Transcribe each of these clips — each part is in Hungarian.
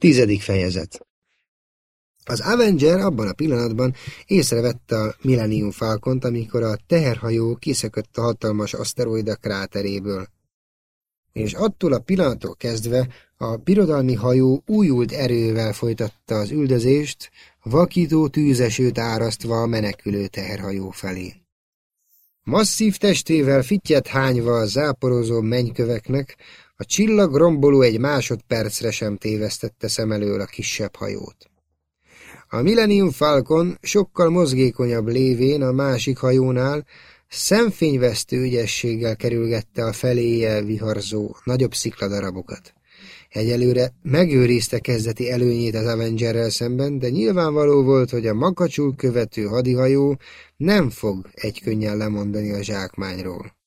Tizedik fejezet Az Avenger abban a pillanatban észrevette a Millennium Falcont, amikor a teherhajó kiszökött a hatalmas aszteroida kráteréből. És attól a pillanattól kezdve a birodalmi hajó újult erővel folytatta az üldözést, vakító tűzesőt árasztva a menekülő teherhajó felé. Masszív testével fittyet hányva a záporozó mennyköveknek, a csillag romboló egy másodpercre sem tévesztette szem elől a kisebb hajót. A Millennium Falcon sokkal mozgékonyabb lévén a másik hajónál szemfényvesztő ügyességgel kerülgette a feléje viharzó nagyobb szikladarabokat. Egyelőre megőrizte kezdeti előnyét az Avengerrel szemben, de nyilvánvaló volt, hogy a makacsul követő hadihajó nem fog egykönnyen lemondani a zsákmányról.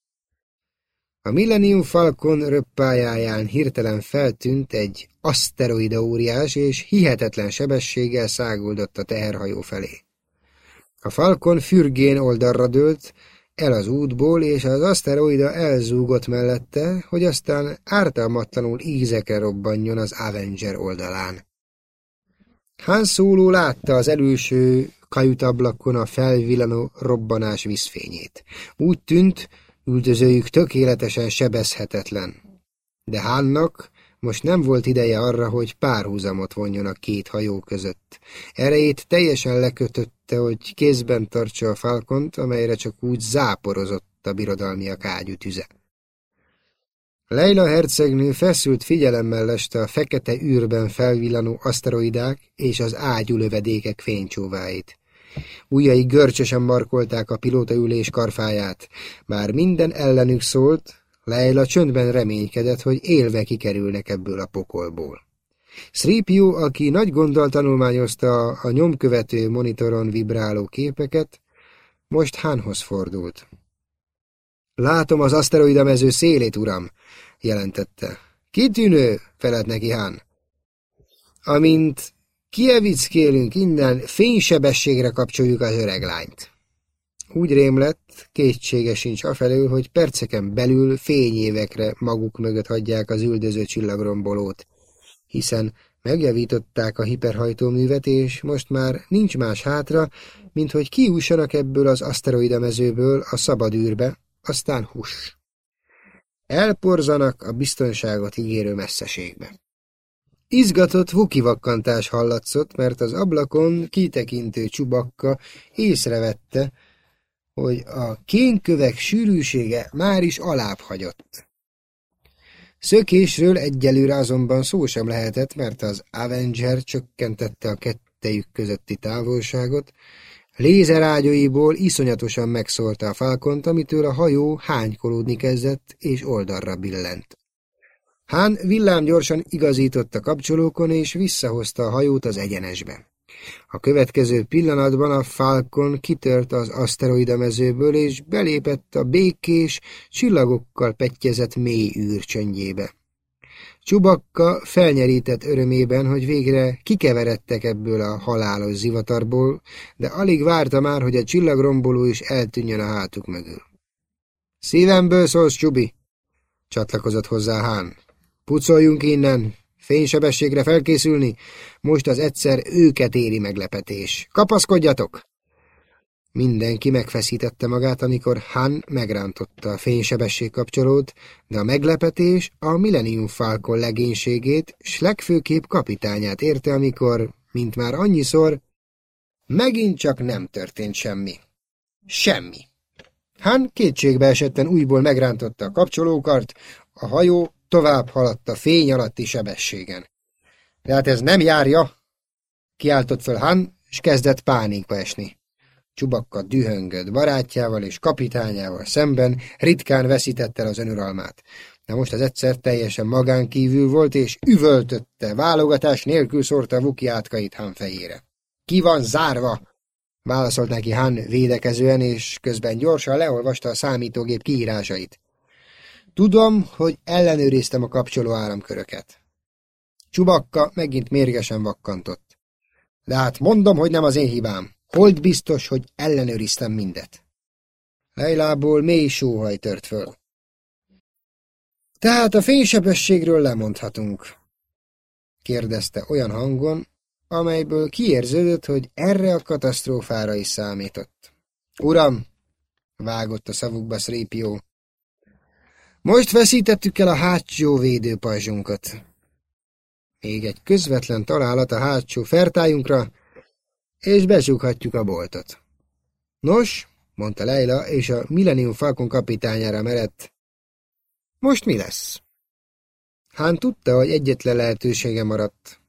A Millennium Falcon röppájáján hirtelen feltűnt egy aszteroida óriás, és hihetetlen sebességgel száguldott a teherhajó felé. A Falcon fürgén oldalra dőlt, el az útból, és az aszteroida elzúgott mellette, hogy aztán ártalmatlanul ízekre robbanjon az Avenger oldalán. Han Solo látta az előső kajutablakon a felvillanó robbanás vízfényét. Úgy tűnt, üldözőjük tökéletesen sebezhetetlen. De Hannak most nem volt ideje arra, hogy párhuzamot vonjon a két hajó között. Erejét teljesen lekötötte, hogy kézben tartsa a falkont, amelyre csak úgy záporozott a birodalmiak ágyú tüze. Leila hercegnő feszült figyelemmel leste a fekete űrben felvillanó aszteroidák és az ágyú lövedékek fénycsóváit. Újjai görcsösen markolták a pilótaülés karfáját. Már minden ellenük szólt, Leila csöndben reménykedett, hogy élve kikerülnek ebből a pokolból. Sripiu, aki nagy gonddal tanulmányozta a nyomkövető monitoron vibráló képeket, most Hánhoz fordult. Látom az aszteroida mező szélét, uram, jelentette. Kitűnő, felelt neki Hán. Amint kievickélünk innen, fénysebességre kapcsoljuk az öreg lányt. Úgy rém lett, kétsége sincs afelől, hogy perceken belül fényévekre maguk mögött hagyják az üldöző csillagrombolót, hiszen megjavították a hiperhajtóművet, és most már nincs más hátra, mint hogy kiússanak ebből az aszteroida mezőből a szabad űrbe, aztán hús. Elporzanak a biztonságot ígérő messzeségbe. Izgatott vukivakkantás hallatszott, mert az ablakon kitekintő csubakka észrevette, hogy a kénkövek sűrűsége már is alább hagyott. Szökésről egyelőre azonban szó sem lehetett, mert az Avenger csökkentette a kettejük közötti távolságot, lézerágyaiból iszonyatosan megszólta a falkont, amitől a hajó hánykolódni kezdett, és oldalra billent. Hán villámgyorsan igazított a kapcsolókon, és visszahozta a hajót az egyenesbe. A következő pillanatban a Falcon kitört az aszteroida mezőből, és belépett a békés, csillagokkal petjezett mély űrcsöndjébe. Csubakka felnyerített örömében, hogy végre kikeveredtek ebből a halálos zivatarból, de alig várta már, hogy a csillagromboló is eltűnjön a hátuk mögül. Szívemből szólsz, Csubi! csatlakozott hozzá Hán. Pucoljunk innen, Fénysebességre felkészülni, most az egyszer őket éri meglepetés. Kapaszkodjatok! Mindenki megfeszítette magát, amikor Han megrántotta a fénysebesség kapcsolót, de a meglepetés a Millennium Falcon legénységét, s legfőképp kapitányát érte, amikor, mint már annyiszor, megint csak nem történt semmi. Semmi. Han kétségbe esetten újból megrántotta a kapcsolókart, a hajó tovább haladt a fény alatti sebességen. De hát ez nem járja, kiáltott föl Han, és kezdett pánikba esni. Csubakka dühöngött barátjával és kapitányával szemben, ritkán veszítette el az önuralmát. De most az egyszer teljesen magán kívül volt, és üvöltötte, válogatás nélkül szórta Vuki átkait Han fejére. Ki van zárva? Válaszolt neki Han védekezően, és közben gyorsan leolvasta a számítógép kiírásait. Tudom, hogy ellenőriztem a kapcsoló áramköröket. Csubakka megint mérgesen vakkantott. De hát mondom, hogy nem az én hibám. Hold biztos, hogy ellenőriztem mindet. Lejlából mély sóhaj tört föl. Tehát a fénysebességről lemondhatunk. kérdezte olyan hangon, amelyből kiérződött, hogy erre a katasztrófára is számított. Uram, vágott a szavukba Szrépió. Most veszítettük el a hátsó védőpajzsunkat. Még egy közvetlen találat a hátsó fertájunkra, és becsukhatjuk a boltot. Nos, mondta Leila, és a Millennium Falcon kapitányára merett. Most mi lesz? Hán tudta, hogy egyetlen lehetősége maradt.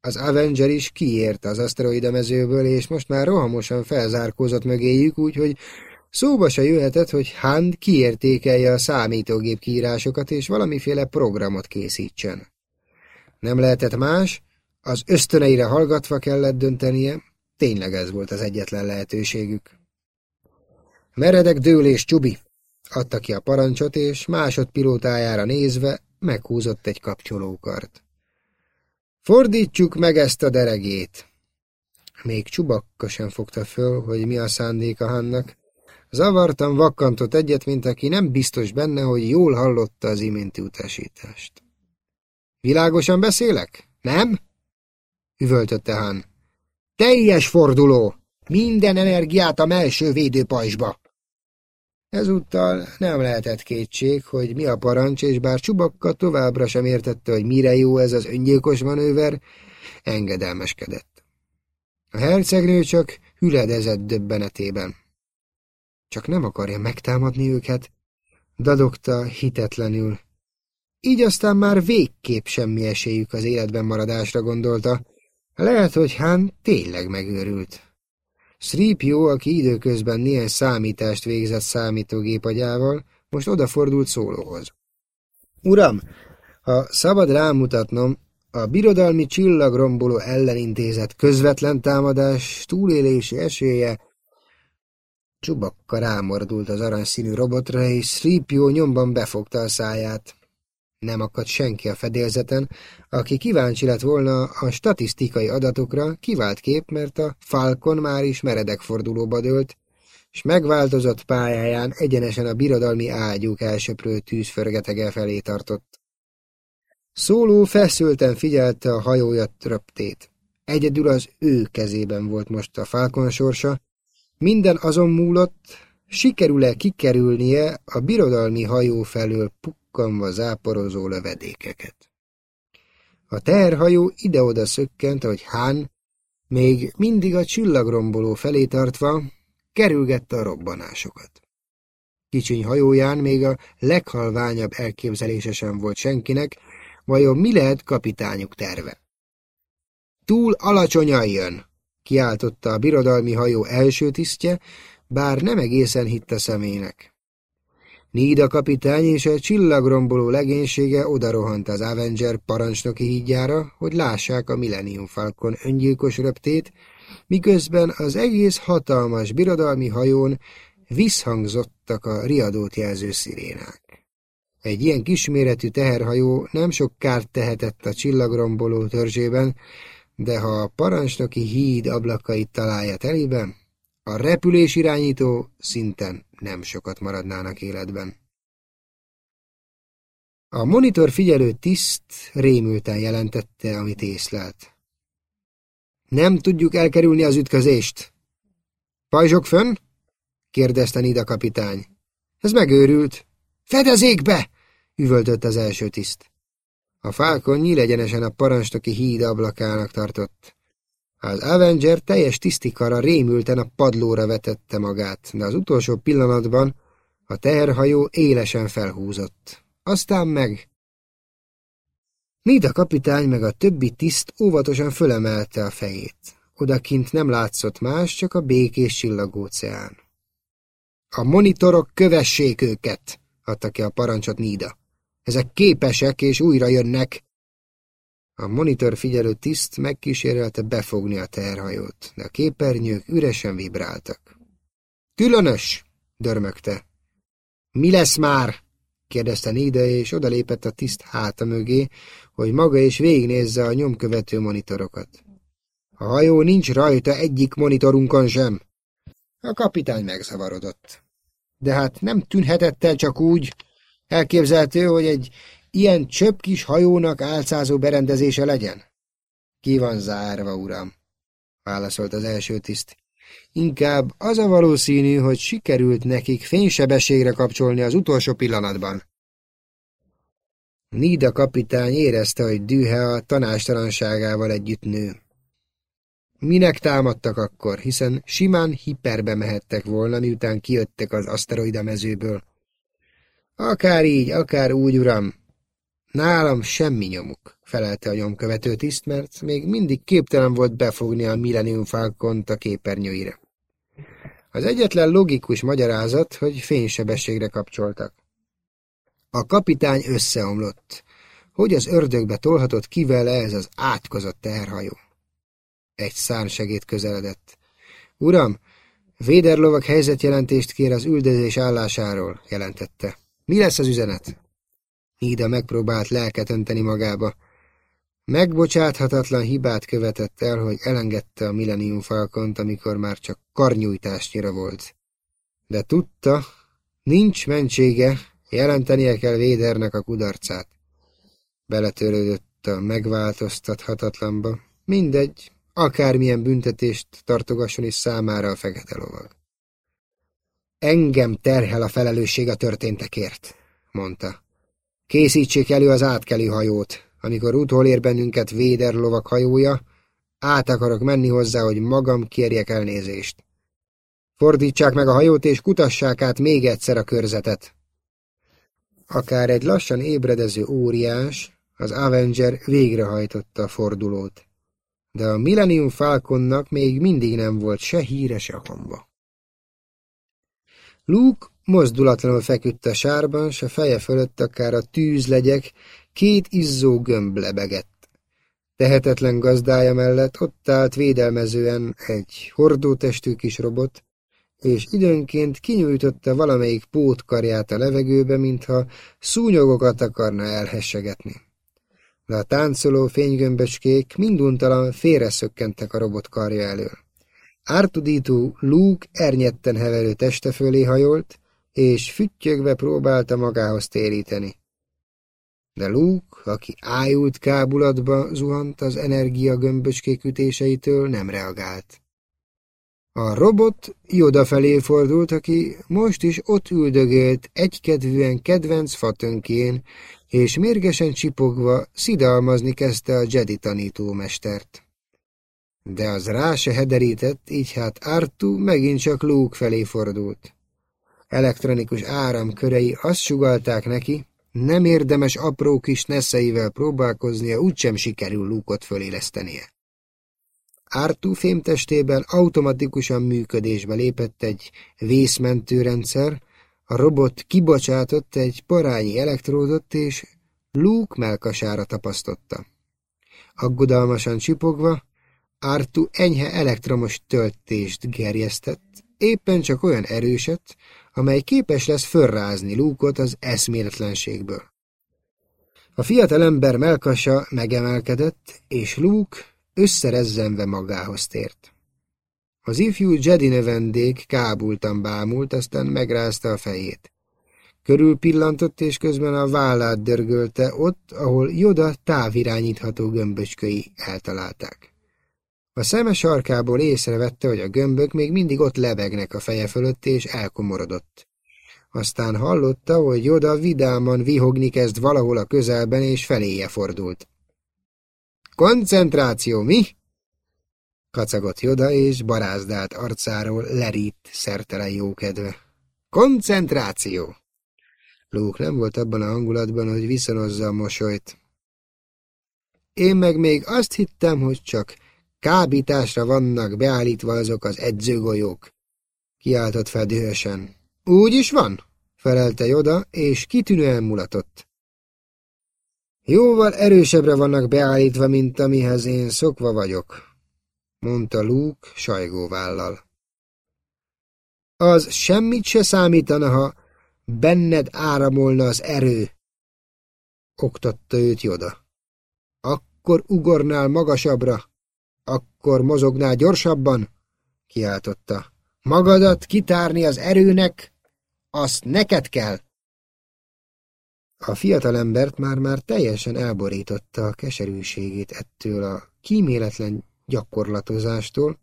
Az Avenger is kiért az aszteroida mezőből, és most már rohamosan felzárkózott mögéjük, úgyhogy szóba se jöhetett, hogy Hán kiértékelje a számítógép kiírásokat, és valamiféle programot készítsen. Nem lehetett más, az ösztöneire hallgatva kellett döntenie, tényleg ez volt az egyetlen lehetőségük. Meredek dőlés, Csubi! Adta ki a parancsot, és másodpilótájára nézve meghúzott egy kapcsolókart. Fordítsuk meg ezt a deregét! Még Csubakka sem fogta föl, hogy mi a szándéka Hannak. Zavartan vakkantott egyet, mint aki nem biztos benne, hogy jól hallotta az iménti utasítást. Világosan beszélek? Nem? Üvöltötte Han. Teljes forduló! Minden energiát a melső védőpajzsba! Ezúttal nem lehetett kétség, hogy mi a parancs, és bár Csubakka továbbra sem értette, hogy mire jó ez az öngyilkos manőver, engedelmeskedett. A hercegnő csak hüledezett döbbenetében. Csak nem akarja megtámadni őket, dadogta hitetlenül. Így aztán már végképp semmi esélyük az életben maradásra gondolta. Lehet, hogy Hán tényleg megőrült. Sripio, aki időközben néhány számítást végzett számítógép agyával, most odafordult szólóhoz. Uram, ha szabad rámutatnom, a birodalmi csillagromboló ellenintézet közvetlen támadás túlélési esélye Csubakka rámordult az aranyszínű robotra, és Sripio nyomban befogta a száját. Nem akadt senki a fedélzeten, aki kíváncsi lett volna a statisztikai adatokra, kivált kép, mert a Falcon már is meredek fordulóba dőlt, és megváltozott pályáján egyenesen a birodalmi ágyúk elsöprő tűzförgetege felé tartott. Szóló feszülten figyelte a hajója tröptét. Egyedül az ő kezében volt most a Falcon sorsa, minden azon múlott, sikerül-e kikerülnie a birodalmi hajó felől bukkanva záporozó lövedékeket. A terhajó ide-oda szökkent, hogy Hán, még mindig a csillagromboló felé tartva, kerülgette a robbanásokat. Kicsiny hajóján még a leghalványabb elképzelése sem volt senkinek, vajon mi lehet kapitányuk terve. Túl alacsonyan jön, kiáltotta a birodalmi hajó első tisztje, bár nem egészen hitte szemének. Nída kapitány és a csillagromboló legénysége odarohant az Avenger parancsnoki hídjára, hogy lássák a Millennium Falcon öngyilkos röptét, miközben az egész hatalmas birodalmi hajón visszhangzottak a riadót jelző szirénák. Egy ilyen kisméretű teherhajó nem sok kárt tehetett a csillagromboló törzsében, de ha a parancsnoki híd ablakait találja teliben, a repülés irányító szinten nem sokat maradnának életben. A monitor figyelő tiszt rémülten jelentette, amit észlelt. Nem tudjuk elkerülni az ütközést. Pajzsok fönn? kérdezte Nida kapitány. Ez megőrült. Fedezékbe! üvöltött az első tiszt. A fákon nyílegyenesen a parancsnoki híd ablakának tartott. Az Avenger teljes tisztikara rémülten a padlóra vetette magát, de az utolsó pillanatban a teherhajó élesen felhúzott. Aztán meg... Nida kapitány meg a többi tiszt óvatosan fölemelte a fejét. Odakint nem látszott más, csak a békés csillagóceán. A monitorok kövessék őket, adta ki a parancsot Nida. Ezek képesek és újra jönnek, a monitor figyelő tiszt megkísérelte befogni a terhajót, de a képernyők üresen vibráltak. Különös, dörmögte. Mi lesz már? kérdezte Nida, és odalépett a tiszt háta mögé, hogy maga is végignézze a nyomkövető monitorokat. A hajó nincs rajta egyik monitorunkon sem. A kapitány megzavarodott. De hát nem tűnhetett el csak úgy. Elképzelhető, hogy egy ilyen csöpp kis hajónak álcázó berendezése legyen? Ki van zárva, uram? válaszolt az első tiszt. Inkább az a valószínű, hogy sikerült nekik fénysebességre kapcsolni az utolsó pillanatban. Nida kapitány érezte, hogy dühe a tanástalanságával együtt nő. Minek támadtak akkor, hiszen simán hiperbe mehettek volna, miután kijöttek az aszteroida mezőből. Akár így, akár úgy, uram. Nálam semmi nyomuk, felelte a nyomkövető tiszt, mert még mindig képtelen volt befogni a Millennium Falcont a képernyőire. Az egyetlen logikus magyarázat, hogy fénysebességre kapcsoltak. A kapitány összeomlott. Hogy az ördögbe tolhatott ki vele ez az átkozott teherhajó? Egy szárnsegét közeledett. Uram, Véderlovak helyzetjelentést kér az üldözés állásáról, jelentette. Mi lesz az üzenet? Ida megpróbált lelket önteni magába. Megbocsáthatatlan hibát követett el, hogy elengedte a Millennium Falcont, amikor már csak karnyújtásnyira volt. De tudta, nincs mentsége, jelentenie kell Védernek a kudarcát. Beletörődött a megváltoztathatatlanba. Mindegy, akármilyen büntetést tartogasson is számára a fekete lovag. Engem terhel a felelősség a történtekért, mondta. Készítsék elő az átkelő hajót. Amikor utolér bennünket Véder lovak hajója, át akarok menni hozzá, hogy magam kérjek elnézést. Fordítsák meg a hajót, és kutassák át még egyszer a körzetet. Akár egy lassan ébredező óriás, az Avenger végrehajtotta a fordulót de a Millennium Falconnak még mindig nem volt se híre, se hamba. Luke mozdulatlanul feküdt a sárban, se feje fölött akár a tűzlegyek, két izzó gömb lebegett. Tehetetlen gazdája mellett ott állt védelmezően egy hordótestű kis robot, és időnként kinyújtotta valamelyik pótkarját a levegőbe, mintha szúnyogokat akarna elhessegetni de a táncoló fénygömböcskék minduntalan félreszökkentek a robot karja elől. Ártudító Luke ernyetten heverő teste fölé hajolt, és füttyögve próbálta magához téríteni. De Luke, aki ájult kábulatba zuhant az energia gömböcskék ütéseitől, nem reagált. A robot Joda felé fordult, aki most is ott üldögélt egykedvűen kedvenc fatönkén, és mérgesen csipogva szidalmazni kezdte a Jedi tanítómestert. De az rá se hederített, így hát Artu megint csak Luke felé fordult. Elektronikus áramkörei azt sugalták neki, nem érdemes apró kis neszeivel próbálkoznia, úgysem sikerül Luke-ot fölélesztenie. Artu fémtestében automatikusan működésbe lépett egy vészmentőrendszer, a robot kibocsátott egy parányi elektródot, és Luke melkasára tapasztotta. Aggodalmasan csipogva, Artu enyhe elektromos töltést gerjesztett, éppen csak olyan erőset, amely képes lesz fölrázni Luke-ot az eszméletlenségből. A fiatal ember melkasa megemelkedett, és Luke összerezzenve magához tért. Az ifjú Jedi növendék kábultan bámult, aztán megrázta a fejét. Körül pillantott, és közben a vállát dörgölte ott, ahol Joda távirányítható gömböcsköi eltalálták. A szeme sarkából észrevette, hogy a gömbök még mindig ott lebegnek a feje fölött, és elkomorodott. Aztán hallotta, hogy Joda vidáman vihogni kezd valahol a közelben, és feléje fordult. Koncentráció, mi? Kacagott Joda, és barázdált arcáról lerít szertelen jókedve. Koncentráció! Luke nem volt abban a hangulatban, hogy viszonozza a mosolyt. Én meg még azt hittem, hogy csak kábításra vannak beállítva azok az edzőgolyók. Kiáltott fel dühösen. Úgy is van, felelte Joda, és kitűnően mulatott. Jóval erősebbre vannak beállítva, mint amihez én szokva vagyok, mondta Luke sajgóvállal. Az semmit se számítana, ha benned áramolna az erő, oktatta őt Joda. Akkor ugornál magasabbra, akkor mozognál gyorsabban, kiáltotta. Magadat kitárni az erőnek, azt neked kell. A fiatalembert már-már teljesen elborította a keserűségét ettől a kíméletlen gyakorlatozástól,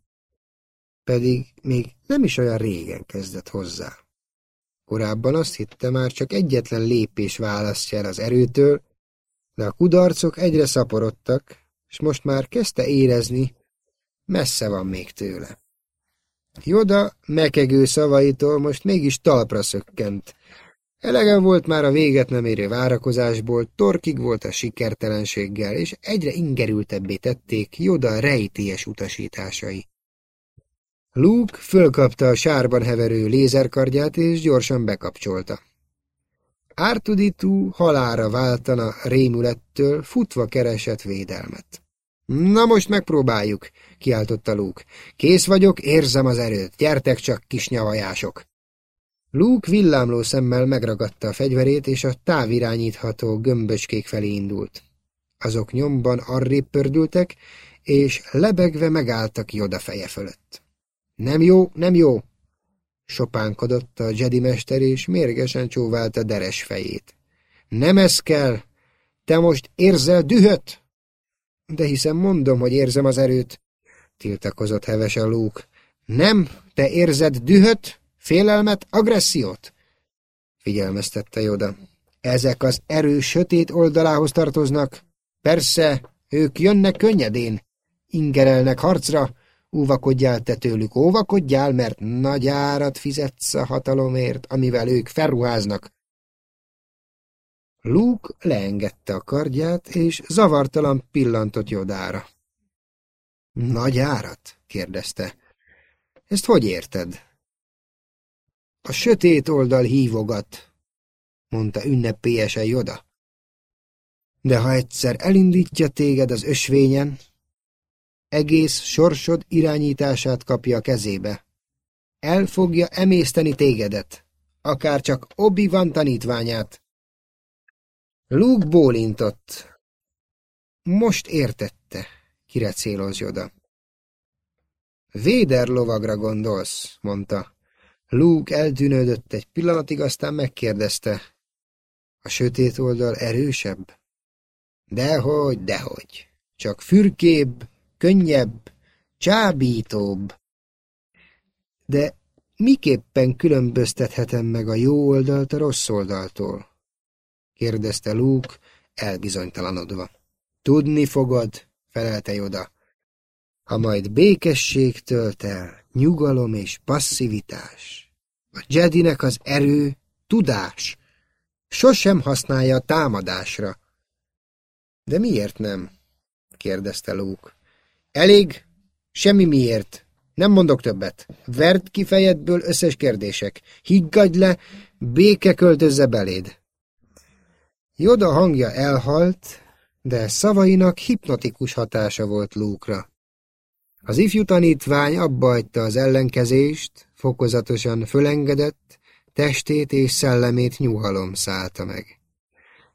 pedig még nem is olyan régen kezdett hozzá. Korábban azt hitte már csak egyetlen lépés választja el az erőtől, de a kudarcok egyre szaporodtak, és most már kezdte érezni, messze van még tőle. Joda mekegő szavaitól most mégis talpra szökkent. Elegem volt már a véget nem érő várakozásból, torkig volt a sikertelenséggel, és egyre ingerültebbé tették Joda rejtélyes utasításai. Luke fölkapta a sárban heverő lézerkardját, és gyorsan bekapcsolta. Ártuditú halára váltana rémülettől, futva keresett védelmet. Na most megpróbáljuk, kiáltotta Luke. Kész vagyok, érzem az erőt, gyertek csak, kis nyavajások. Luke villámló szemmel megragadta a fegyverét, és a távirányítható gömböcskék felé indult. Azok nyomban arrébb pördültek, és lebegve megálltak Joda feje fölött. Nem jó, nem jó! Sopánkodott a Jedi mester, és mérgesen csóválta deres fejét. Nem ez kell! Te most érzel dühöt? De hiszen mondom, hogy érzem az erőt, tiltakozott hevesen Luke. Nem, te érzed dühöt, félelmet, agressziót? Figyelmeztette Joda. Ezek az erő sötét oldalához tartoznak. Persze, ők jönnek könnyedén, ingerelnek harcra, Óvakodjál te tőlük, óvakodjál, mert nagy árat fizetsz a hatalomért, amivel ők felruháznak. Luke leengedte a kardját, és zavartalan pillantott Jodára. Nagy árat? kérdezte. Ezt hogy érted? A sötét oldal hívogat, mondta ünnepélyesen Joda. De ha egyszer elindítja téged az ösvényen, egész sorsod irányítását kapja a kezébe. El fogja emészteni tégedet, akár csak obi van tanítványát. Luke bólintott. Most értette, kire céloz Joda. Véder lovagra gondolsz, mondta. Luke eltűnődött egy pillanatig, aztán megkérdezte. A sötét oldal erősebb? Dehogy, dehogy. Csak fürkébb, könnyebb, csábítóbb. De miképpen különböztethetem meg a jó oldalt a rossz oldaltól? Kérdezte Luke, elbizonytalanodva. Tudni fogod, felelte Joda. Ha majd békesség tölt el, nyugalom és passzivitás. A Jedinek az erő, tudás. Sosem használja a támadásra. De miért nem? kérdezte Luke. Elég? Semmi miért. Nem mondok többet. Verd ki fejedből összes kérdések. Higgadj le, béke költözze beléd. Joda hangja elhalt, de szavainak hipnotikus hatása volt Lúkra. Az ifjú tanítvány abba hagyta az ellenkezést, fokozatosan fölengedett, testét és szellemét nyugalom szállta meg.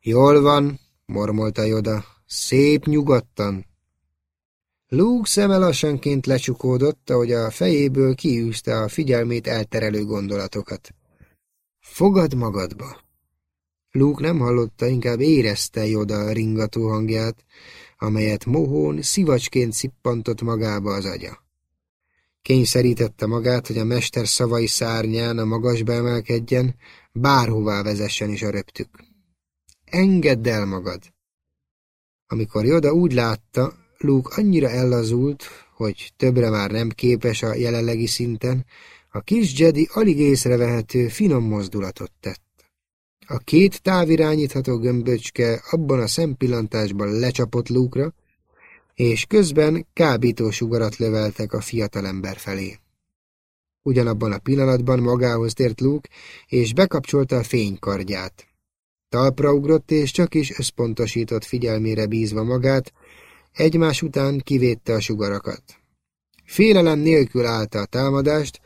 Jól van, mormolta Joda, szép nyugodtan, Luke szeme lassanként lecsukódott, ahogy a fejéből kiűzte a figyelmét elterelő gondolatokat. Fogad magadba! Luke nem hallotta, inkább érezte Joda ringató hangját, amelyet mohón szivacsként szippantott magába az agya. Kényszerítette magát, hogy a mester szavai szárnyán a magasba emelkedjen, bárhová vezessen is a röptük. Engedd el magad! Amikor Joda úgy látta, Luke annyira ellazult, hogy többre már nem képes a jelenlegi szinten, a kis Jedi alig észrevehető finom mozdulatot tett. A két távirányítható gömböcske abban a szempillantásban lecsapott Luke-ra, és közben kábító sugarat löveltek a fiatalember felé. Ugyanabban a pillanatban magához tért Luke, és bekapcsolta a fénykardját. Talpra ugrott, és csak is összpontosított figyelmére bízva magát, egymás után kivédte a sugarakat. Félelem nélkül állta a támadást,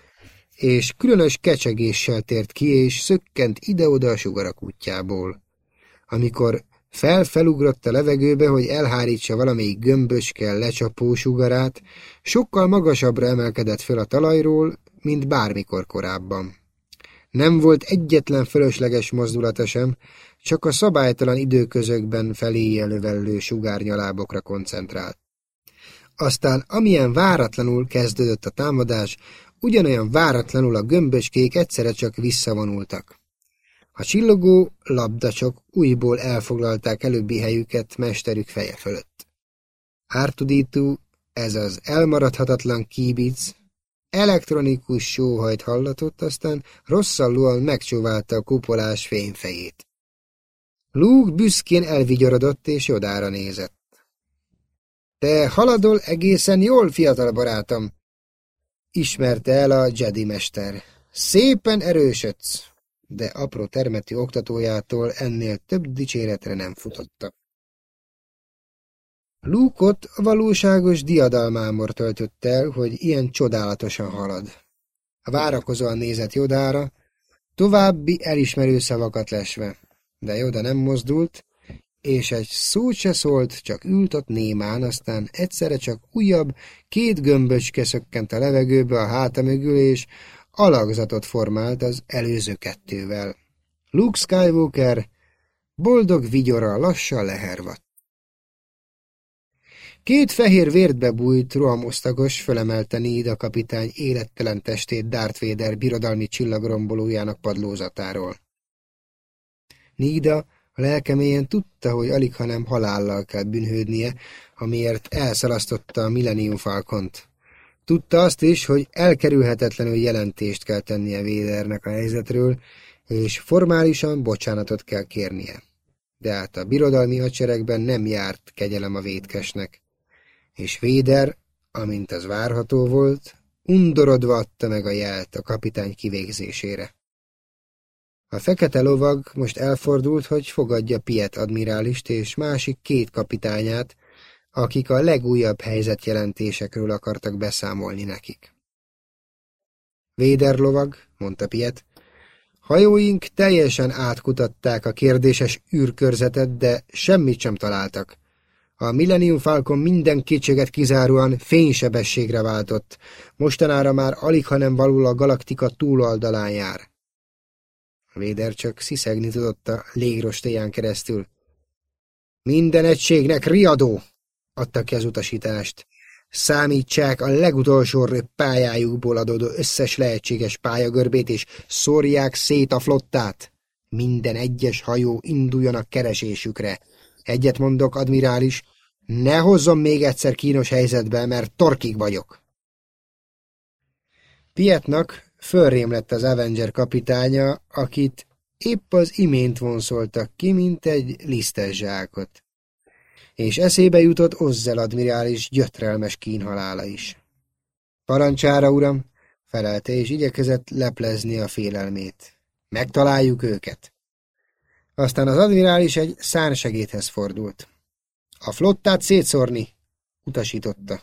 és különös kecsegéssel tért ki, és szökkent ide-oda a sugarak útjából. Amikor felfelugrott a levegőbe, hogy elhárítsa valamelyik gömböske lecsapó sugarát, sokkal magasabbra emelkedett föl a talajról, mint bármikor korábban. Nem volt egyetlen fölösleges mozdulata sem, csak a szabálytalan időközökben felé elővellő sugárnyalábokra koncentrált. Aztán amilyen váratlanul kezdődött a támadás, ugyanolyan váratlanul a gömböskék egyszerre csak visszavonultak. A csillogó labdacsok újból elfoglalták előbbi helyüket mesterük feje fölött. Ártudító, ez az elmaradhatatlan kíbic, elektronikus sóhajt hallatott, aztán rosszallóan megcsóválta a kupolás fényfejét. Luke büszkén elvigyorodott és jodára nézett. Te haladol egészen jól, fiatal barátom, ismerte el a Jedi mester. Szépen erősödsz, de apró termeti oktatójától ennél több dicséretre nem futotta. Lúkot valóságos diadalmámor töltött el, hogy ilyen csodálatosan halad. A várakozóan nézett Jodára, további elismerő szavakat lesve, de Joda nem mozdult, és egy szót se szólt, csak ült ott némán, aztán egyszerre csak újabb, két gömböcske szökkent a levegőbe a háta mögül, és alakzatot formált az előző kettővel. Luke Skywalker boldog vigyora lassan lehervadt. Két fehér vértbe bújt, rohamosztagos fölemelte Nida kapitány élettelen testét Darth Vader birodalmi csillagrombolójának padlózatáról. Nida a lelkemélyen tudta, hogy alig, hanem halállal kell bűnhődnie, amiért elszalasztotta a Millennium Falcont. Tudta azt is, hogy elkerülhetetlenül jelentést kell tennie Védernek a helyzetről, és formálisan bocsánatot kell kérnie. De hát a birodalmi hadseregben nem járt kegyelem a vétkesnek és Véder, amint az várható volt, undorodva adta meg a jelt a kapitány kivégzésére. A fekete lovag most elfordult, hogy fogadja Piet admirálist és másik két kapitányát, akik a legújabb helyzetjelentésekről akartak beszámolni nekik. Véder lovag, mondta Piet, hajóink teljesen átkutatták a kérdéses űrkörzetet, de semmit sem találtak. A Millennium Falcon minden kétséget kizáróan fénysebességre váltott, mostanára már alig, hanem való a galaktika túloldalán jár. Véder csak sziszegni tudott a légrostéján keresztül. Minden egységnek riadó! adta ki az utasítást. Számítsák a legutolsó pályájukból adódó összes lehetséges pályagörbét, és szórják szét a flottát. Minden egyes hajó induljon a keresésükre. Egyet mondok, admirális, ne hozzon még egyszer kínos helyzetbe, mert torkig vagyok. Pietnak fölrém lett az Avenger kapitánya, akit épp az imént vonszoltak ki, mint egy lisztes zsákot. És eszébe jutott Ozzel admirális gyötrelmes kínhalála is. Parancsára, uram, felelte, és igyekezett leplezni a félelmét. Megtaláljuk őket. Aztán az admirális egy szánsegédhez fordult. A flottát szétszórni, utasította.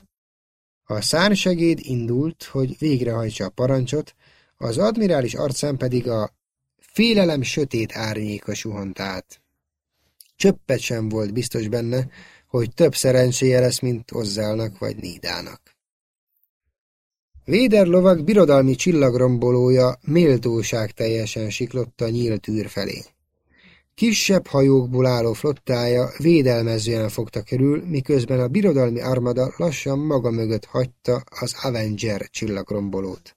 A szánsegéd indult, hogy végrehajtsa a parancsot, az admirális arcán pedig a félelem sötét árnyéka suhant át. Csöppet sem volt biztos benne, hogy több szerencséje lesz, mint Ozzálnak vagy Nídának. Véder lovag birodalmi csillagrombolója méltóság teljesen siklott a nyílt űr felé. Kisebb hajókból álló flottája védelmezően fogta körül, miközben a birodalmi armada lassan maga mögött hagyta az Avenger csillagrombolót.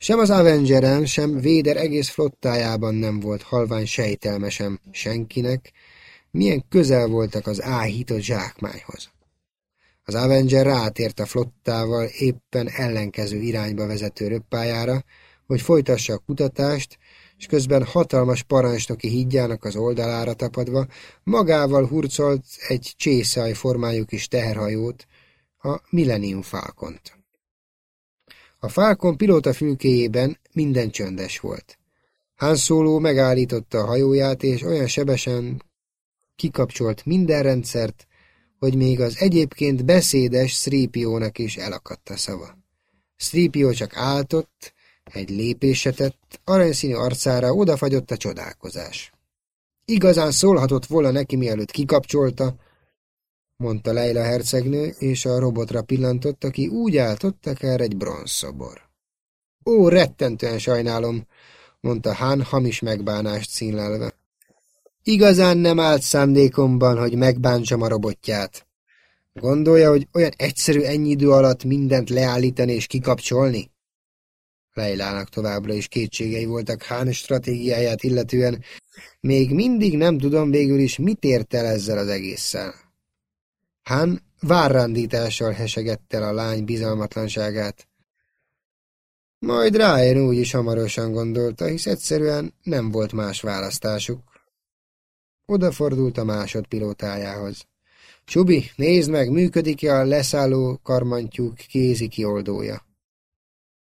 Sem az Avengeren, sem Véder egész flottájában nem volt halvány sejtelmesem senkinek, milyen közel voltak az áhított zsákmányhoz. Az Avenger rátért a flottával éppen ellenkező irányba vezető röppájára, hogy folytassa a kutatást, és közben hatalmas parancsnoki hídjának az oldalára tapadva magával hurcolt egy csészaj formájú kis teherhajót, a Millennium Falcont. A Falcon pilóta fülkéjében minden csöndes volt. Han Solo megállította a hajóját, és olyan sebesen kikapcsolt minden rendszert, hogy még az egyébként beszédes Sripiónak is elakadt a szava. Sripio csak áltott, egy lépése tett, aranyszínű arcára odafagyott a csodálkozás. Igazán szólhatott volna neki, mielőtt kikapcsolta, mondta Leila hercegnő, és a robotra pillantott, aki úgy állt ott, akár egy bronzszobor. Ó, rettentően sajnálom, mondta Hán hamis megbánást színlelve. Igazán nem állt szándékomban, hogy megbántsam a robotját. Gondolja, hogy olyan egyszerű ennyi idő alatt mindent leállítani és kikapcsolni? Leilának továbbra is kétségei voltak Hán stratégiáját illetően, még mindig nem tudom végül is, mit ért el ezzel az egésszel. Hán várrandítással hesegette el a lány bizalmatlanságát. Majd Ryan úgy is hamarosan gondolta, hisz egyszerűen nem volt más választásuk. Odafordult a másodpilótájához. Csubi, nézd meg, működik-e a leszálló karmantyúk kézi kioldója.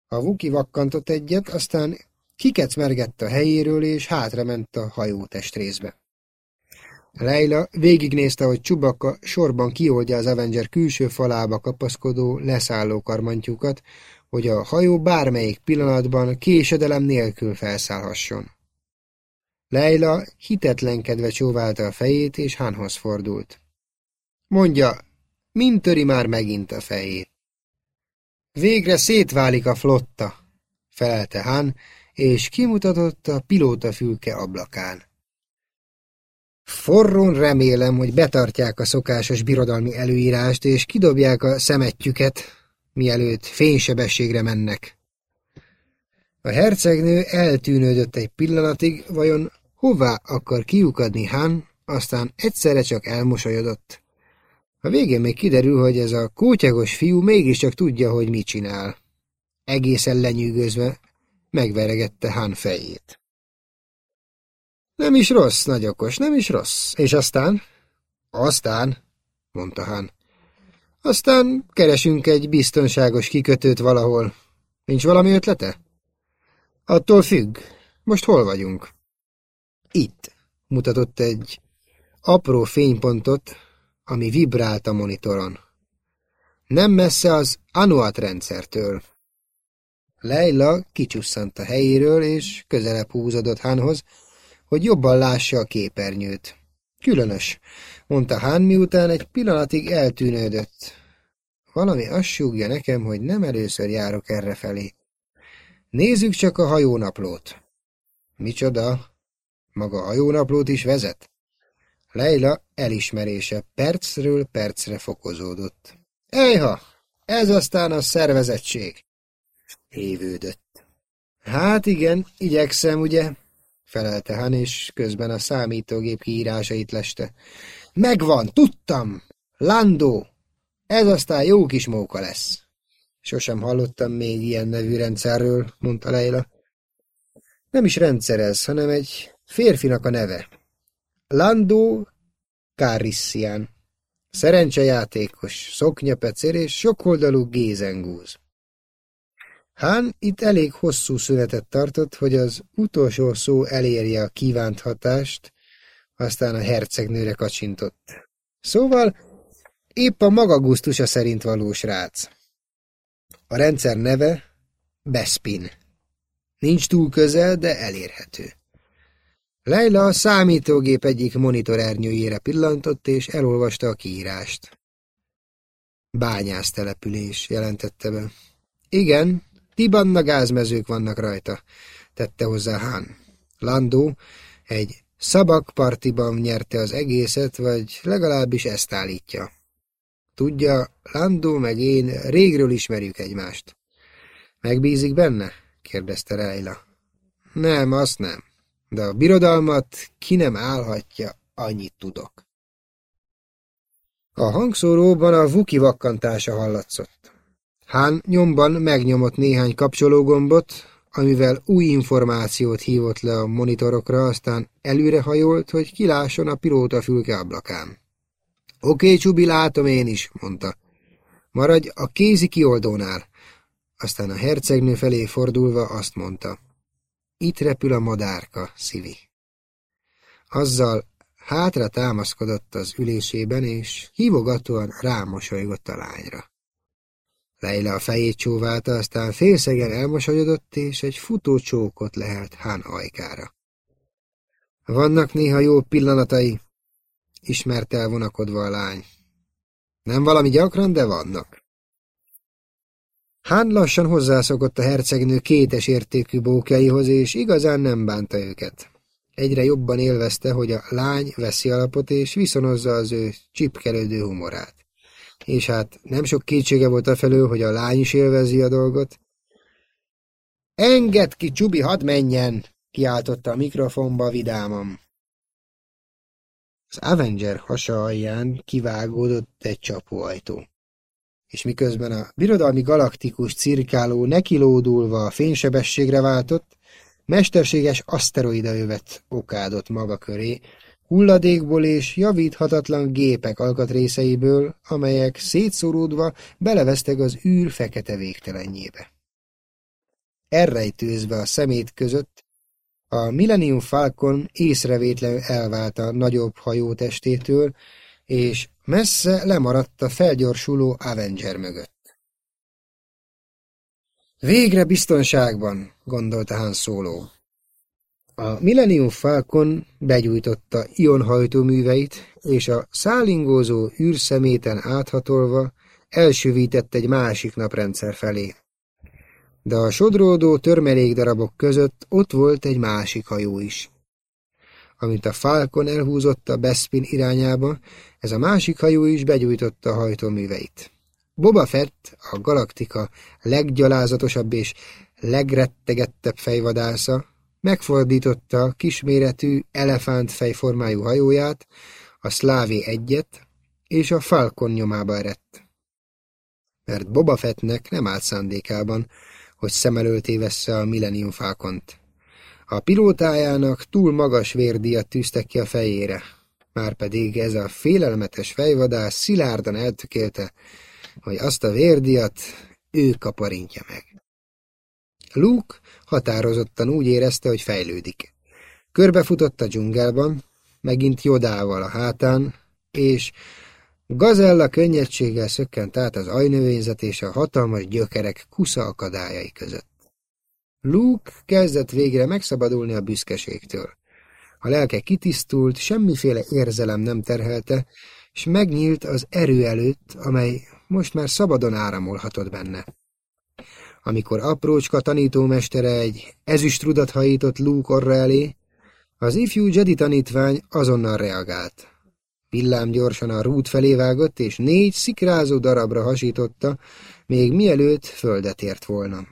A vuki vakkantott egyet, aztán kikecmergett a helyéről, és hátrament a hajó testrészbe. Leila végignézte, hogy Csubaka sorban kioldja az Avenger külső falába kapaszkodó leszálló karmantyúkat, hogy a hajó bármelyik pillanatban késedelem nélkül felszállhasson. Leila hitetlenkedve csóválta a fejét, és Hánhoz fordult. Mondja, mint töri már megint a fejét? Végre szétválik a flotta, felelte Hán, és kimutatott a pilótafülke ablakán. Forrón remélem, hogy betartják a szokásos birodalmi előírást, és kidobják a szemetjüket, mielőtt fénysebességre mennek. A hercegnő eltűnődött egy pillanatig, vajon hová akar kiukadni Han, aztán egyszerre csak elmosolyodott. A végén még kiderül, hogy ez a kótyagos fiú mégiscsak tudja, hogy mit csinál. Egészen lenyűgözve megveregette Han fejét. Nem is rossz, nagy okos, nem is rossz. És aztán? Aztán, mondta Han. Aztán keresünk egy biztonságos kikötőt valahol. Nincs valami ötlete? Attól függ. Most hol vagyunk? Itt, mutatott egy apró fénypontot, ami vibrált a monitoron. Nem messze az Anuat rendszertől. Leila kicsusszant a helyéről, és közelebb húzódott Hanhoz, hogy jobban lássa a képernyőt. Különös, mondta Hán, miután egy pillanatig eltűnődött. Valami azt súgja nekem, hogy nem először járok errefelé. Nézzük csak a hajónaplót. Micsoda? Maga hajónaplót is vezet? Leila elismerése percről percre fokozódott. Ejha, ez aztán a szervezettség. Évődött. Hát igen, igyekszem, ugye? Felelte Han, és közben a számítógép kiírásait leste. Megvan, tudtam! Landó! Ez aztán jó kis móka lesz. Sosem hallottam még ilyen nevű rendszerről, mondta Leila. Nem is rendszer ez, hanem egy férfinak a neve. Landó Carissian. Szerencsejátékos, szoknyapecér és sokoldalú gézengúz. Hán itt elég hosszú szünetet tartott, hogy az utolsó szó elérje a kívánt hatást, aztán a hercegnőre kacsintott. Szóval épp a maga gusztusa szerint való srác. A rendszer neve Bespin. Nincs túl közel, de elérhető. Leila a számítógép egyik monitorernyőjére pillantott, és elolvasta a kiírást. Bányásztelepülés, jelentette be. Igen, Tibanna gázmezők vannak rajta, tette hozzá Hán. Landó egy szabakpartiban nyerte az egészet, vagy legalábbis ezt állítja. Tudja, Landó meg én régről ismerjük egymást. Megbízik benne? kérdezte Rejla. Nem, azt nem. De a birodalmat ki nem állhatja, annyit tudok. A hangszóróban a vuki vakkantása hallatszott. Hán nyomban megnyomott néhány kapcsológombot, amivel új információt hívott le a monitorokra, aztán előrehajolt, hogy kilásson a pilóta fülke ablakán. Oké, Csubi, látom én is, mondta. Maradj a kézi kioldónál. Aztán a hercegnő felé fordulva azt mondta. Itt repül a madárka, Szivi. Azzal hátra támaszkodott az ülésében, és hívogatóan rámosolygott a lányra. Leila a fejét csóválta, aztán félszegen elmosolyodott, és egy futó csókot lehelt Hán ajkára. Vannak néha jó pillanatai, ismerte el vonakodva a lány. Nem valami gyakran, de vannak. Hán lassan hozzászokott a hercegnő kétes értékű bókjaihoz, és igazán nem bánta őket. Egyre jobban élvezte, hogy a lány veszi alapot, és viszonozza az ő csipkelődő humorát. És hát nem sok kétsége volt a felől, hogy a lány is élvezi a dolgot. Engedd ki, Csubi, hadd menjen! kiáltotta a mikrofonba vidáman. Az Avenger hasa alján kivágódott egy csapóajtó és miközben a birodalmi galaktikus cirkáló nekilódulva a fénysebességre váltott, mesterséges aszteroidaövet okádott maga köré, hulladékból és javíthatatlan gépek alkatrészeiből, amelyek szétszóródva belevesztek az űr fekete végtelenjébe. Errejtőzve a szemét között, a Millennium Falcon észrevétlenül elvált a nagyobb hajótestétől, és messze lemaradt a felgyorsuló Avenger mögött. Végre biztonságban, gondolta Han Solo. A Millennium Falcon begyújtotta ionhajtóműveit, és a szállingózó űrszeméten áthatolva elsüvített egy másik naprendszer felé. De a sodródó törmelékdarabok között ott volt egy másik hajó is. Amint a Falcon elhúzott a Bespin irányába, ez a másik hajó is begyújtotta a hajtóműveit. Boba Fett, a galaktika leggyalázatosabb és legrettegettebb fejvadásza, megfordította kisméretű elefántfejformájú hajóját, a Szlávé egyet, és a Falcon nyomába erett. Mert Boba Fettnek nem állt szándékában, hogy szem elől tévessze a Millennium Falcont. A pilótájának túl magas vérdíjat tűztek ki a fejére, márpedig ez a félelmetes fejvadász szilárdan eltökélte, hogy azt a vérdiat ő kaparintja meg. Luke határozottan úgy érezte, hogy fejlődik. Körbefutott a dzsungelban, megint Jodával a hátán, és Gazella könnyedséggel szökkent át az ajnövényzet és a hatalmas gyökerek kusza akadályai között. Luke kezdett végre megszabadulni a büszkeségtől. A lelke kitisztult, semmiféle érzelem nem terhelte, és megnyílt az erő előtt, amely most már szabadon áramolhatott benne. Amikor aprócska tanítómestere egy ezüstrudat hajított Luke orra elé, az ifjú Jedi tanítvány azonnal reagált. Villám gyorsan a rút felé vágott, és négy szikrázó darabra hasította, még mielőtt földet ért volna.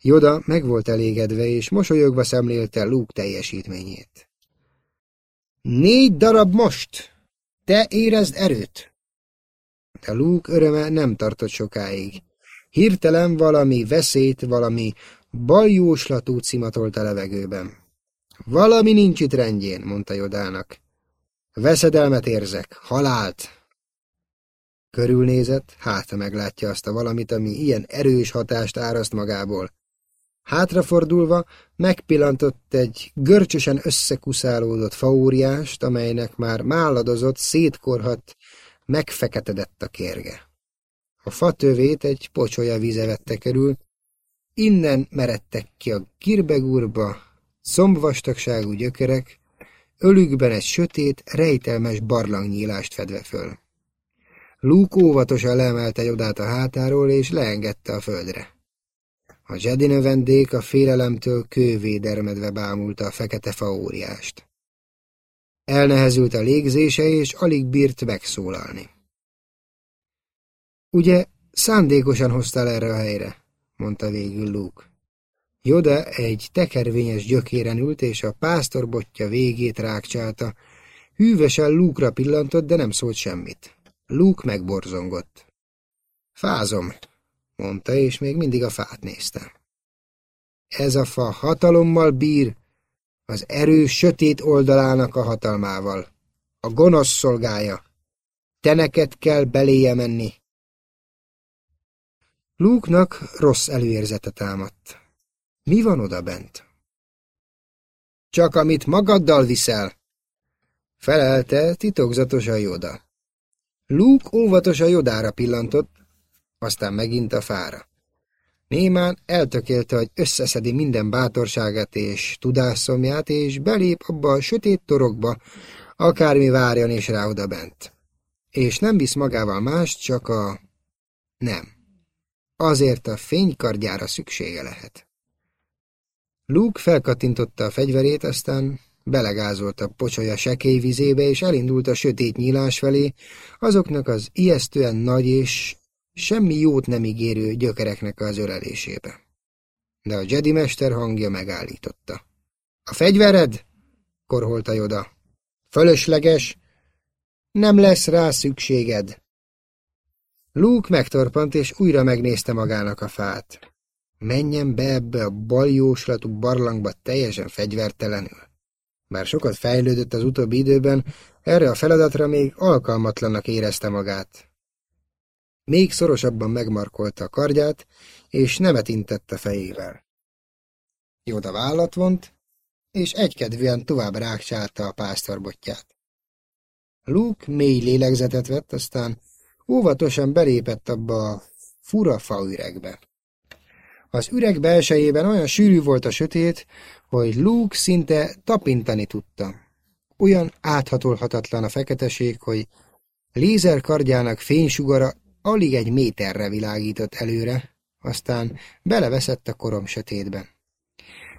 Joda meg volt elégedve, és mosolyogva szemlélte Luke teljesítményét. Négy darab most! Te érezd erőt! De Luke öröme nem tartott sokáig. Hirtelen valami veszélyt, valami baljóslatú cimatolt a levegőben. Valami nincs itt rendjén, mondta Jodának. Veszedelmet érzek, halált. Körülnézett, hát meglátja azt a valamit, ami ilyen erős hatást áraszt magából. Hátrafordulva megpillantott egy görcsösen összekuszálódott faóriást, amelynek már máladozott, szétkorhat, megfeketedett a kérge. A fatövét egy pocsolya vize vette körül, innen meredtek ki a girbegurba, szombvastagságú gyökerek, ölükben egy sötét, rejtelmes barlangnyílást fedve föl. Luke óvatosan leemelte Jodát a hátáról, és leengedte a földre. A Jedi növendék a félelemtől kővédermedve bámulta a fekete faóriást. Elnehezült a légzése, és alig bírt megszólalni. Ugye szándékosan hoztál erre a helyre, mondta végül Luke. Joda egy tekervényes gyökéren ült, és a pásztorbotja végét rákcsálta. Hűvesen Luke-ra pillantott, de nem szólt semmit. Luke megborzongott. Fázom, mondta, és még mindig a fát nézte. Ez a fa hatalommal bír, az erő sötét oldalának a hatalmával. A gonosz szolgája. Te neked kell beléje menni. Luke-nak rossz előérzete támadt. Mi van oda bent? Csak amit magaddal viszel, felelte titokzatosan Joda. Luke óvatosan Jodára pillantott, aztán megint a fára. Némán eltökélte, hogy összeszedi minden bátorságát és tudásszomját, és belép abba a sötét torokba, akármi várjon is rá oda bent. És nem visz magával más, csak a nem. Azért a fénykardjára szüksége lehet. Luke felkattintotta a fegyverét, aztán belegázolt a pocsolya sekély vizébe, és elindult a sötét nyílás felé, azoknak az ijesztően nagy és semmi jót nem ígérő gyökereknek az ölelésébe. De a Jedi mester hangja megállította. A fegyvered? korholta Joda. Fölösleges, nem lesz rá szükséged. Luke megtorpant, és újra megnézte magának a fát. Menjen be ebbe a baljóslatú barlangba teljesen fegyvertelenül. Bár sokat fejlődött az utóbbi időben, erre a feladatra még alkalmatlannak érezte magát. Még szorosabban megmarkolta a kardját, és nemet intett a fejével. Jóda vállat vont, és egykedvűen tovább rákcsálta a pásztorbotját. Luke mély lélegzetet vett, aztán óvatosan belépett abba a fura faüregbe. Az üreg belsejében olyan sűrű volt a sötét, hogy Luke szinte tapintani tudta. Olyan áthatolhatatlan a feketeség, hogy lézerkardjának fénysugara alig egy méterre világított előre, aztán beleveszett a korom sötétben.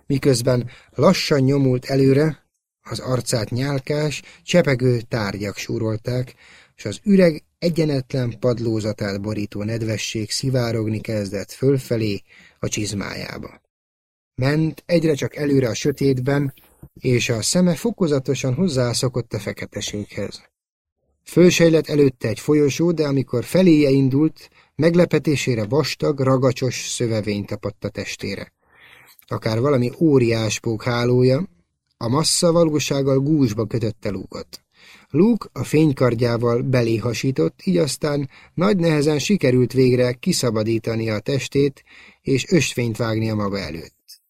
Miközben lassan nyomult előre, az arcát nyálkás, csepegő tárgyak súrolták, és az üreg egyenetlen padlózatát borító nedvesség szivárogni kezdett fölfelé a csizmájába. Ment egyre csak előre a sötétben, és a szeme fokozatosan hozzászokott a feketeséghez. Fölsejlett előtte egy folyosó, de amikor feléje indult, meglepetésére vastag, ragacsos szövevény tapadt a testére. Akár valami óriás hálója, a massza valósággal gúzsba kötötte Luke-ot. Luke a fénykardjával belé hasított, így aztán nagy nehezen sikerült végre kiszabadítani a testét, és ösvényt a maga előtt.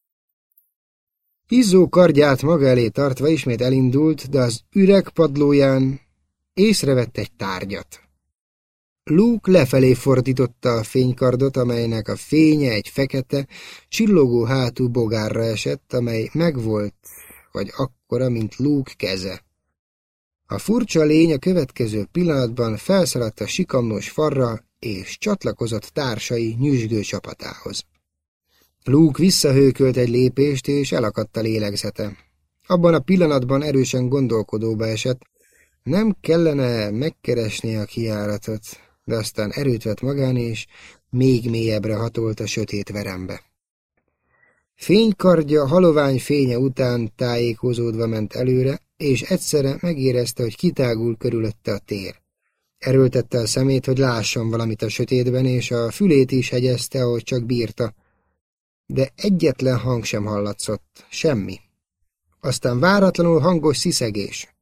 Izzó kardját maga elé tartva ismét elindult, de az üreg padlóján észrevett egy tárgyat. Luke lefelé fordította a fénykardot, amelynek a fénye egy fekete, csillogó hátú bogárra esett, amely megvolt, vagy akkora, mint Luke keze. A furcsa lény a következő pillanatban felszaladt a sikamlós farra, és csatlakozott társai nyüzsgő csapatához. Luke visszahőkölt egy lépést, és elakadt a lélegzete. Abban a pillanatban erősen gondolkodóba esett, nem kellene megkeresni a kiáratot, de aztán erőt vett magán, és még mélyebbre hatolt a sötét verembe. Fénykardja halovány fénye után tájékozódva ment előre, és egyszerre megérezte, hogy kitágul körülötte a tér. Erőltette a szemét, hogy lásson valamit a sötétben, és a fülét is hegyezte, ahogy csak bírta. De egyetlen hang sem hallatszott, semmi. Aztán váratlanul hangos sziszegés.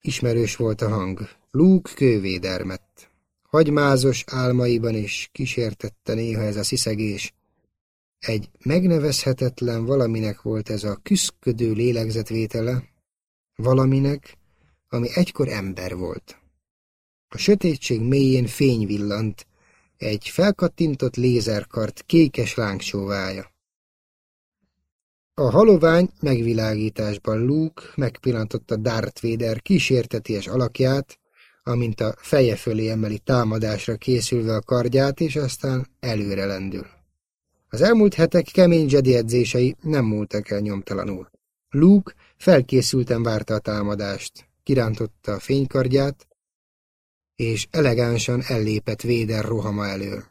Ismerős volt a hang. Luke kővédermett. Hagymázos álmaiban is kísértette néha ez a sziszegés. Egy megnevezhetetlen valaminek volt ez a küszködő lélegzetvétele, valaminek, ami egykor ember volt. A sötétség mélyén fény villant, egy felkattintott lézerkart kékes lángsóvája. A halovány megvilágításban Luke megpillantotta Darth Vader kísérteties alakját, amint a feje fölé emeli támadásra készülve a kardját, és aztán előre lendül. Az elmúlt hetek kemény Jedi edzései nem múltak el nyomtalanul. Luke felkészülten várta a támadást, kirántotta a fénykardját, és elegánsan ellépett Véder rohama elől.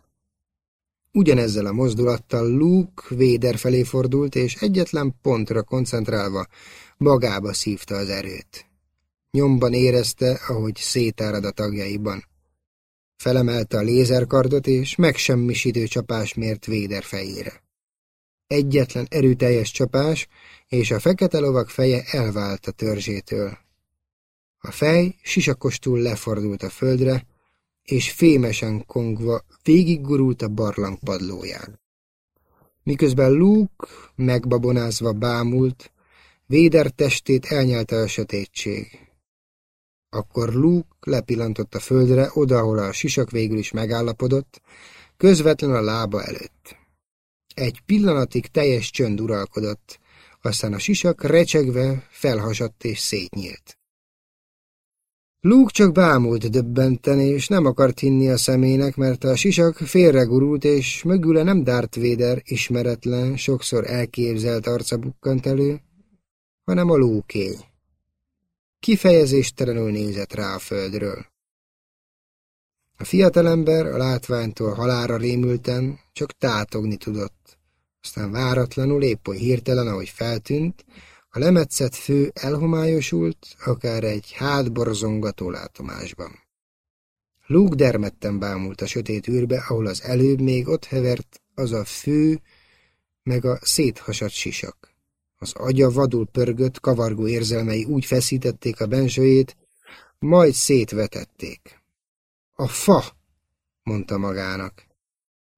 Ugyanezzel a mozdulattal Luke Véder felé fordult, és egyetlen pontra koncentrálva magába szívta az erőt. Nyomban érezte, ahogy szétárad a tagjaiban. Felemelte a lézerkardot, és megsemmisítő csapás mért Véder fejére. Egyetlen erőteljes csapás, és a fekete lovak feje elvált a törzsétől. A fej sisakostul lefordult a földre, és fémesen kongva végiggurult a barlang padlóján. Miközben Luke megbabonázva bámult, Véder testét elnyelte a sötétség. Akkor Luke lepillantott a földre, oda, ahol a sisak végül is megállapodott, közvetlen a lába előtt. Egy pillanatig teljes csönd uralkodott, aztán a sisak recsegve felhasadt és szétnyílt. Luke csak bámult döbbenten, és nem akart hinni a szemének, mert a sisak félregurult, és mögüle nem Darth Vader ismeretlen, sokszor elképzelt arca bukkant elő, hanem a lókény. Kifejezéstelenül nézett rá a földről. A fiatalember a látványtól halára rémülten csak tátogni tudott. Aztán váratlanul, épp oly hirtelen, ahogy feltűnt, a lemetszett fő elhomályosult, akár egy hátborzongató látomásban. Luke dermedten bámult a sötét űrbe, ahol az előbb még ott hevert az a fő, meg a széthasadt sisak. Az agya vadul pörgött, kavargó érzelmei úgy feszítették a bensőjét, majd szétvetették. A fa, mondta magának.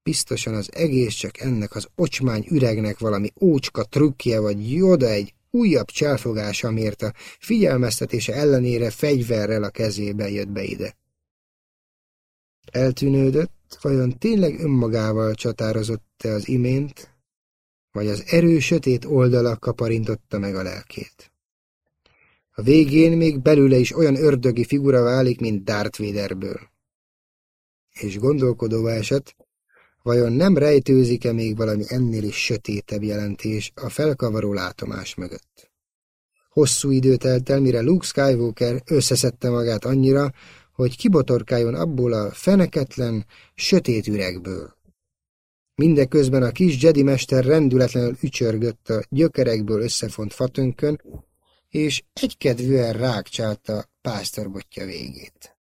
Biztosan az egész csak ennek az ocsmány üregnek valami ócska trükkje, vagy joda egy újabb cselfogása, amiért a figyelmeztetése ellenére fegyverrel a kezébe jött be ide. Eltűnődött, vajon tényleg önmagával csatározott-e az imént, vagy az erő sötét oldala kaparintotta meg a lelkét. A végén még belőle is olyan ördögi figura válik, mint Darth Vaderből. És gondolkodóvá esett, vajon nem rejtőzik-e még valami ennél is sötétebb jelentés a felkavaró látomás mögött. Hosszú idő telt el, mire Luke Skywalker összeszedte magát annyira, hogy kibotorkáljon abból a feneketlen, sötét üregből. Mindeközben a kis Jedi mester rendületlenül ücsörgött a gyökerekből összefont fatönkön, és egykedvűen rákcsálta pásztorbotja végét.